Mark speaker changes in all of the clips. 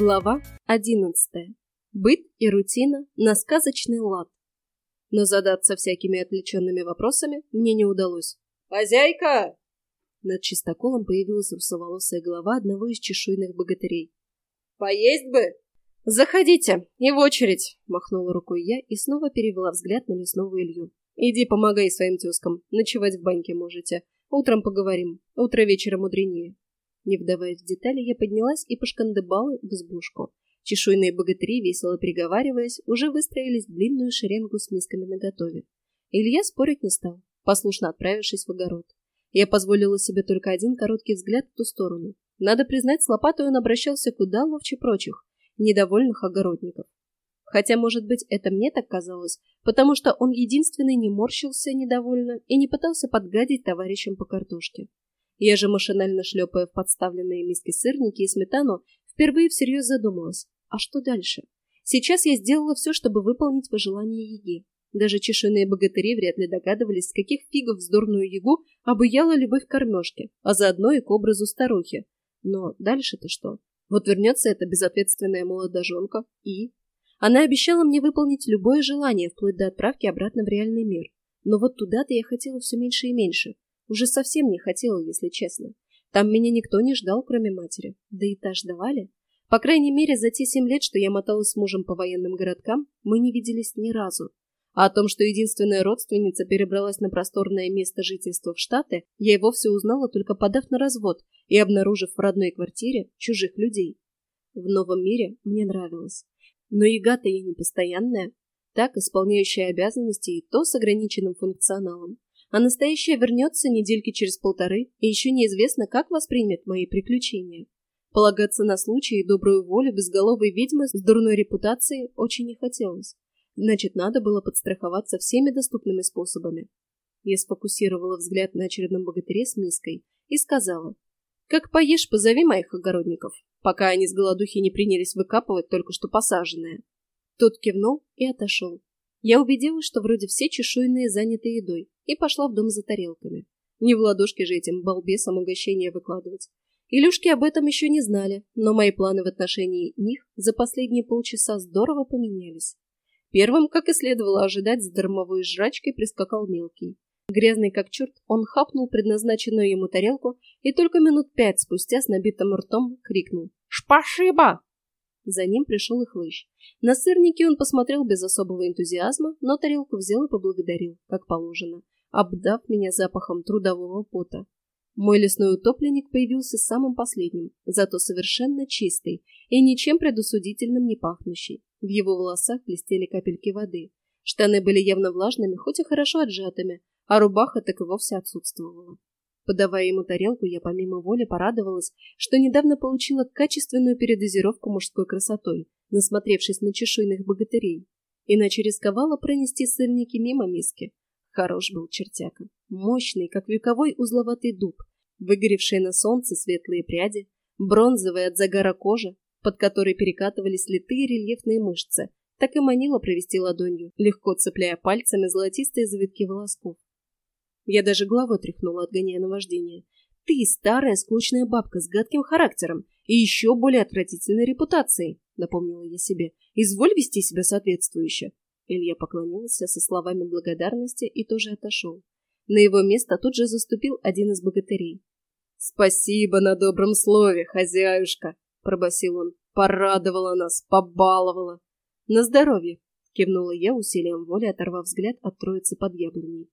Speaker 1: Глава 11. Быт и рутина на сказочный лад. Но задаться всякими отвлеченными вопросами мне не удалось.
Speaker 2: «Хозяйка!»
Speaker 1: Над чистоколом появилась русоволосая голова одного из чешуйных богатырей.
Speaker 2: «Поесть бы!»
Speaker 1: «Заходите, и в очередь!» — махнула рукой я и снова перевела взгляд на лесного Илью. «Иди помогай своим тезкам, ночевать в баньке можете. Утром поговорим, утро вечера мудренее». Не вдаваясь в детали, я поднялась и пошкандыбала в избушку. Чешуйные богатыри, весело приговариваясь, уже выстроились в длинную шеренгу с мисками наготове. Илья спорить не стал, послушно отправившись в огород. Я позволила себе только один короткий взгляд в ту сторону. Надо признать, с лопатой он обращался куда ловче прочих, недовольных огородников. Хотя, может быть, это мне так казалось, потому что он единственный не морщился недовольно и не пытался подгадить товарищам по картошке. Я же, машинально шлепая в подставленные миски сырники и сметану, впервые всерьез задумалась, а что дальше? Сейчас я сделала все, чтобы выполнить пожелание Еги. Даже чешуйные богатыри вряд ли догадывались, с каких фигов вздорную Ягу обуяла любовь к кормежке, а заодно и к образу старухи. Но дальше-то что? Вот вернется эта безответственная молодоженка и... Она обещала мне выполнить любое желание, вплоть до отправки обратно в реальный мир. Но вот туда-то я хотела все меньше и меньше. Уже совсем не хотела, если честно. Там меня никто не ждал, кроме матери. Да и та ждавали. По крайней мере, за те семь лет, что я моталась с мужем по военным городкам, мы не виделись ни разу. А о том, что единственная родственница перебралась на просторное место жительства в Штаты, я и вовсе узнала, только подав на развод и обнаружив в родной квартире чужих людей. В новом мире мне нравилось. Но яга-то я не постоянная, так, исполняющая обязанности и то с ограниченным функционалом а настоящая вернется недельки через полторы, и еще неизвестно, как воспримет мои приключения. Полагаться на случай и добрую волю безголовой ведьмы с дурной репутацией очень не хотелось. Значит, надо было подстраховаться всеми доступными способами. Я сфокусировала взгляд на очередном богатыре с миской и сказала, «Как поешь, позови моих огородников, пока они с голодухи не принялись выкапывать только что посаженное». Тот кивнул и отошел. Я убедилась, что вроде все чешуйные заняты едой, и пошла в дом за тарелками. Не в ладошки же этим балбесам угощения выкладывать. Илюшки об этом еще не знали, но мои планы в отношении них за последние полчаса здорово поменялись. Первым, как и следовало ожидать, с дармовой жрачкой прискакал мелкий. Грязный как черт, он хапнул предназначенную ему тарелку и только минут пять спустя с набитым ртом крикнул «Шпашиба!». За ним пришел и хлыщ. На сырники он посмотрел без особого энтузиазма, но тарелку взял и поблагодарил, как положено, обдав меня запахом трудового пота. Мой лесной утопленник появился самым последним, зато совершенно чистый и ничем предусудительным не пахнущий. В его волосах блестели капельки воды. Штаны были явно влажными, хоть и хорошо отжатыми, а рубаха так и вовсе отсутствовала. Подавая ему тарелку, я помимо воли порадовалась, что недавно получила качественную передозировку мужской красотой, насмотревшись на чешуйных богатырей. Иначе рисковала пронести сырники мимо миски. Хорош был чертяка. Мощный, как вековой узловатый дуб, выгоревшие на солнце светлые пряди, бронзовая от загара кожа, под которой перекатывались литые рельефные мышцы, так и манила провести ладонью, легко цепляя пальцами золотистые завитки волосков. Я даже головой тряхнула, отгоняя наваждение. «Ты старая скучная бабка с гадким характером и еще более отвратительной репутацией», — напомнила я себе. «Изволь вести себя соответствующе». Илья поклонился со словами благодарности и тоже отошел. На его место тут же заступил один из богатырей. «Спасибо на добром слове, хозяюшка!» — пробасил он. «Порадовала нас, побаловала!» «На здоровье!» — кивнула я усилием воли, оторвав взгляд от троицы под яблоней.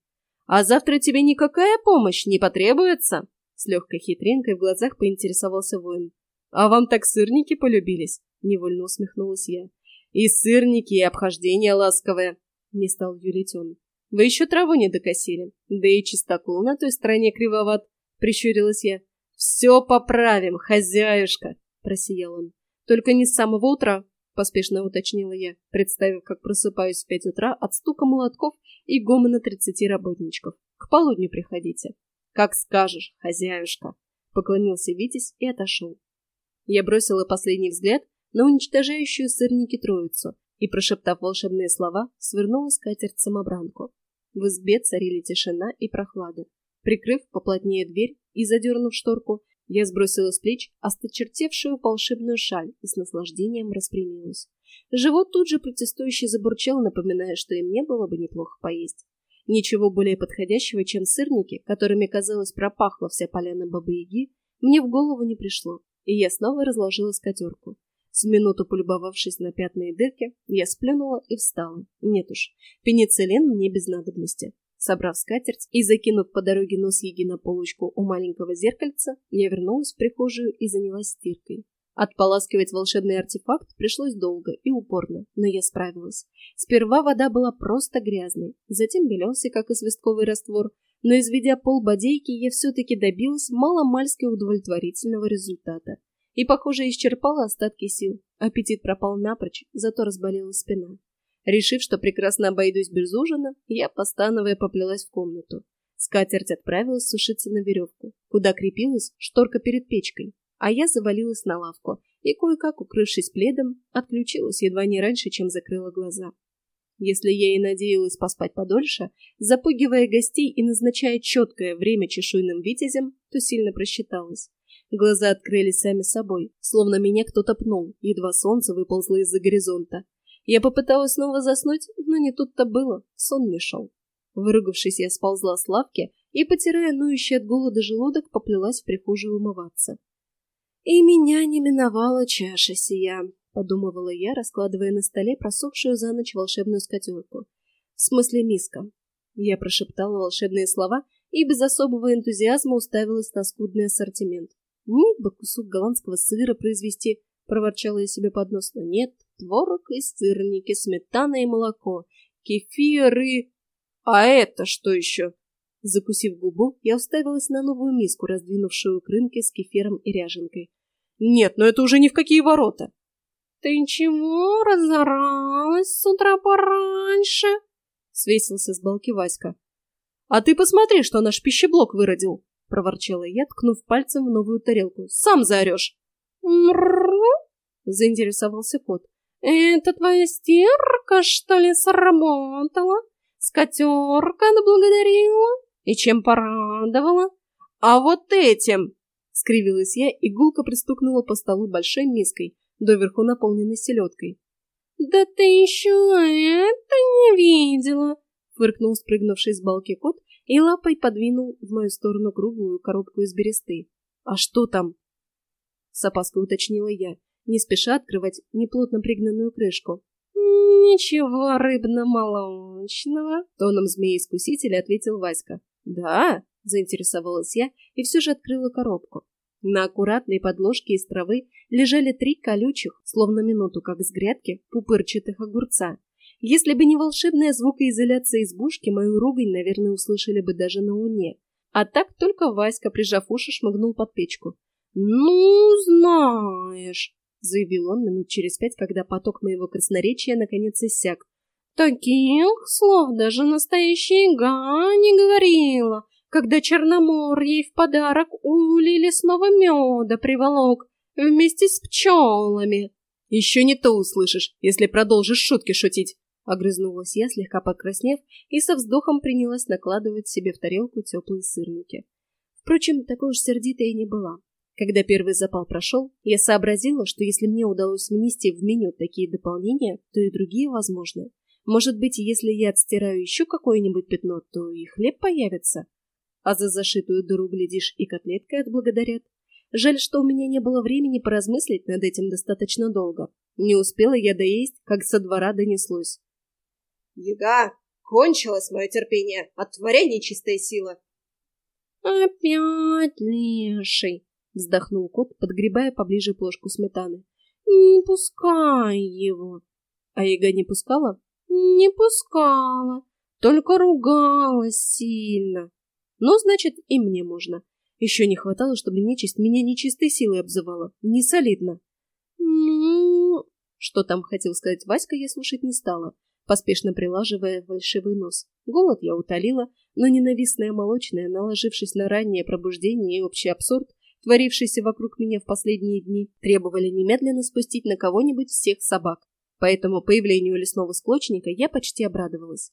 Speaker 1: «А завтра тебе никакая помощь не потребуется?» С легкой хитринкой в глазах поинтересовался воин. «А вам так сырники полюбились?» — невольно усмехнулась я. «И сырники, и обхождение ласковое!» — не стал юлить он. «Вы еще траву не докосили, да и чистокол на той стороне кривоват!» — прищурилась я. «Все поправим, хозяюшка!» — просиял он. «Только не с самого утра, поспешно уточнила я, представив, как просыпаюсь в пять утра от стука молотков и гомона тридцати работничков. К полудню приходите. Как скажешь, хозяюшка, поклонился Витязь и отошел. Я бросила последний взгляд на уничтожающую сырники троицу и, прошептав волшебные слова, свернула скатерть-самобранку. В избе царили тишина и прохлада. Прикрыв поплотнее дверь и задернув шторку, Я сбросила с плеч осточертевшую волшебную шаль и с наслаждением распрямилась. Живот тут же протестующе забурчал, напоминая, что и мне было бы неплохо поесть. Ничего более подходящего, чем сырники, которыми, казалось, пропахла вся поляна бабы-яги, мне в голову не пришло, и я снова разложила скатерку. С минуту полюбовавшись на пятна и дырки, я сплюнула и встала. Нет уж, пенициллин мне без надобности. Собрав скатерть и закинув по дороге нос Еги на полочку у маленького зеркальца, я вернулась в прихожую и занялась стиркой. Отполаскивать волшебный артефакт пришлось долго и упорно, но я справилась. Сперва вода была просто грязной, затем белесой, как известковый раствор, но, изведя пол бодейки, я все-таки добилась маломальски удовлетворительного результата. И, похоже, исчерпала остатки сил. Аппетит пропал напрочь, зато разболела спина. Решив, что прекрасно обойдусь без ужина, я, постановая, поплелась в комнату. Скатерть отправилась сушиться на веревку, куда крепилась шторка перед печкой, а я завалилась на лавку и, кое-как укрывшись пледом, отключилась едва не раньше, чем закрыла глаза. Если я и надеялась поспать подольше, запугивая гостей и назначая четкое время чешуйным витязем, то сильно просчиталась. Глаза открылись сами собой, словно меня кто-то пнул, едва солнце выползло из-за горизонта. Я попыталась снова заснуть, но не тут-то было, сон не шел. Выругавшись, я сползла с лавки и, потирая ноющий от голода желудок, поплелась в прихожую умываться. И меня не миновала чаша сия подумывала я, раскладывая на столе просохшую за ночь волшебную скатерку. В смысле миска. Я прошептала волшебные слова и без особого энтузиазма уставилась на скудный ассортимент. Мог бы кусок голландского сыра произвести, проворчала я себе под нос, но нет, творог и сырники, сметана и молоко, кефир и... А это что еще? Закусив губу, я уставилась на новую миску, раздвинувшую крынки с кефиром и ряженкой. Нет, но это уже ни в какие ворота. «Ты чего разоралась с утра пораньше?» — свесился с балки Васька. «А ты посмотри, что наш пищеблок выродил!» — проворчала я, ткнув пальцем в новую тарелку. «Сам заорешь!» Заинтересовался кот. «Это твоя стирка, что ли, сработала? Скатерка наблагодарила? И чем порадовала?» «А вот этим!» — скривилась я и пристукнула по столу большой миской, доверху наполненной селедкой. «Да ты еще это не видела!» фыркнул спрыгнувший с балки кот и лапой подвинул в мою сторону круглую коробку из бересты. «А что там?» С опаской уточнила я, не спеша открывать неплотно пригнанную крышку. «Ничего рыбно-молочного», — тоном змеи-искусителя ответил Васька. «Да?» — заинтересовалась я и все же открыла коробку. На аккуратной подложке из травы лежали три колючих, словно минуту как с грядки, пупырчатых огурца. Если бы не волшебная звукоизоляция избушки, мою ругань, наверное, услышали бы даже на луне. А так только Васька, прижав уши, шмыгнул под печку. «Ну, знаешь», — заявил он минут через пять, когда поток моего красноречия наконец иссяк. «Таких слов даже настоящая Га не говорила когда Черномор ей в подарок улей лесного меда приволок вместе с пчелами. Еще не то услышишь, если продолжишь шутки шутить. Огрызнулась я, слегка покраснев, и со вздохом принялась накладывать себе в тарелку теплые сырники. Впрочем, такой уж сердитой я не была. Когда первый запал прошел, я сообразила, что если мне удалось внести в меню такие дополнения, то и другие возможны. Может быть, если я отстираю еще какое-нибудь пятно, то и хлеб появится а за зашитую дыру, глядишь, и котлеткой отблагодарят. Жаль, что у меня не было времени поразмыслить над этим достаточно долго. Не успела я доесть, как со двора донеслось.
Speaker 2: — Яга, кончилось мое терпение, от творения чистая сила.
Speaker 1: — Опять леший, — вздохнул кот, подгребая поближе плошку сметаны. — Не пускай его. — А яга не пускала? — Не пускала, только ругалась сильно. Ну, значит, и мне можно. Еще не хватало, чтобы нечисть меня нечистой силой обзывала. Не солидно. Ну... Что там хотел сказать Васька, я слушать не стала, поспешно прилаживая фальшивый нос. Голод я утолила, но ненавистная молочная, наложившись на раннее пробуждение и общий абсурд, творившийся вокруг меня в последние дни, требовали немедленно спустить на кого-нибудь всех собак. Поэтому появлению лесного склочника я почти обрадовалась.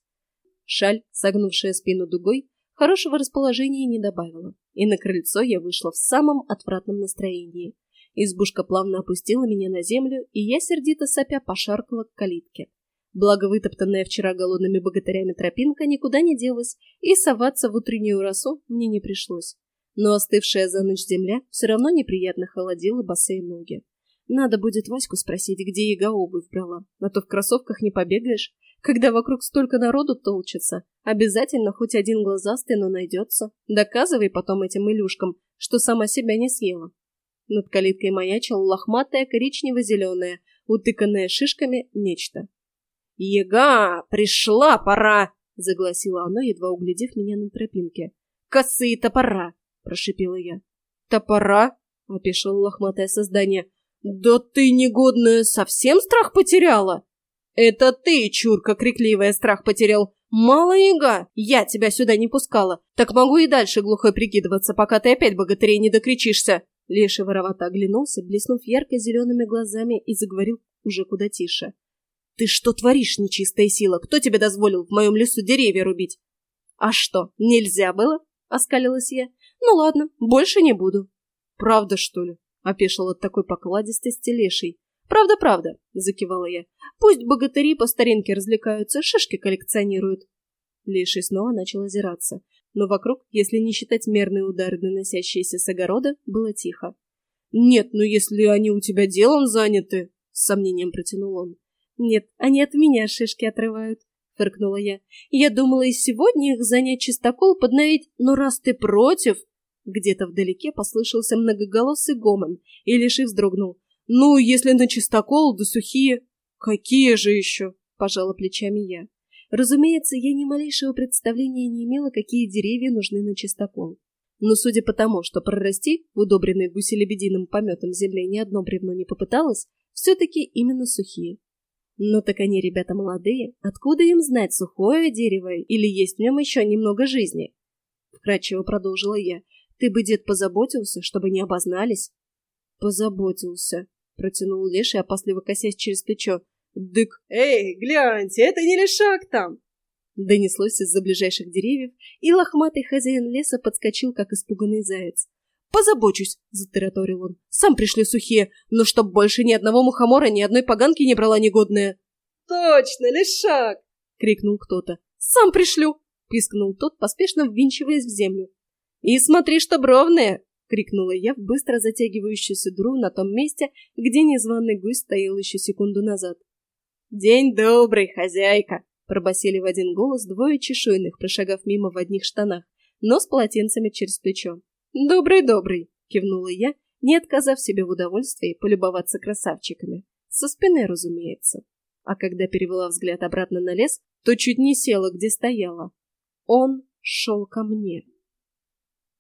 Speaker 1: Шаль, согнувшая спину дугой, хорошего расположения не добавило, и на крыльцо я вышла в самом отвратном настроении. Избушка плавно опустила меня на землю, и я сердито сопя пошаркала к калитке. Благо вытоптанная вчера голодными богатырями тропинка никуда не делась, и соваться в утреннюю росу мне не пришлось. Но остывшая за ночь земля все равно неприятно холодила босые ноги. Надо будет Ваську спросить, где Яга обувь брала, а то в кроссовках не побегаешь. Когда вокруг столько народу толчется, обязательно хоть один глазастый, но найдется. Доказывай потом этим илюшкам, что сама себя не съела. Над калиткой маячил лохматая коричнево-зеленая, утыканная шишками нечто. «Ега! Пришла пора!» — загласило оно, едва углядев меня на тропинке. «Косые топора!» — прошипела я. «Топора?» — опешило лохматое создание. «Да ты, негодная, совсем страх потеряла?» «Это ты, чурка крикливая, страх потерял. Мало яга, я тебя сюда не пускала. Так могу и дальше глухой прикидываться, пока ты опять богатырей не докричишься». Леша воровато оглянулся, блеснув ярко-зелеными глазами, и заговорил уже куда тише. «Ты что творишь, нечистая сила? Кто тебе дозволил в моем лесу деревья рубить?» «А что, нельзя было?» — оскалилась я. «Ну ладно, больше не буду». «Правда, что ли?» — опешил от такой покладистости леший. «Правда, правда», — закивала я. «Пусть богатыри по старинке развлекаются, шишки коллекционируют». Леший снова начал озираться, но вокруг, если не считать мерные удары, доносящиеся с огорода, было тихо. «Нет, ну если они у тебя делом заняты», — с сомнением протянул он. «Нет, они от меня шишки отрывают», — фыркнула я. «Я думала и сегодня их занять чистокол подновить, но раз ты против...» Где-то вдалеке послышался многоголосый гомон, и Леший вздрогнул. «Ну, если на чистокол, да сухие...» «Какие же еще?» — пожала плечами я. Разумеется, я ни малейшего представления не имела, какие деревья нужны на чистокол. Но судя по тому, что прорасти в удобренной гуселебединым пометом земле ни одно бревно не попыталось, все-таки именно сухие. Но так они, ребята, молодые. Откуда им знать, сухое дерево или есть в нем еще немного жизни? Вкратчиво продолжила я. Ты бы, дед, позаботился, чтобы не обознались? Позаботился, протянул Леший, опасливо косясь через плечо. Дык, эй, гляньте, это не лишак там! Донеслось из-за ближайших деревьев, и лохматый хозяин леса подскочил, как испуганный заяц. «Позабочусь», — затараторил он. «Сам пришли сухие, но чтоб больше ни одного мухомора, ни одной поганки не брала негодная». «Точно, лишак!» — крикнул кто-то. «Сам пришлю!» — пискнул тот, поспешно ввинчиваясь в землю. «И смотри, что ровная!» — крикнула я в быстро затягивающуюся дру на том месте, где незваный гусь стоял еще секунду назад. «День добрый, хозяйка!» — пробасили в один голос двое чешуйных, прошагав мимо в одних штанах, но с полотенцами через плечо. «Добрый-добрый», — кивнула я, не отказав себе в удовольствии полюбоваться красавчиками. Со спины, разумеется. А когда перевела взгляд обратно на лес, то чуть не села, где стояла. Он шел ко мне.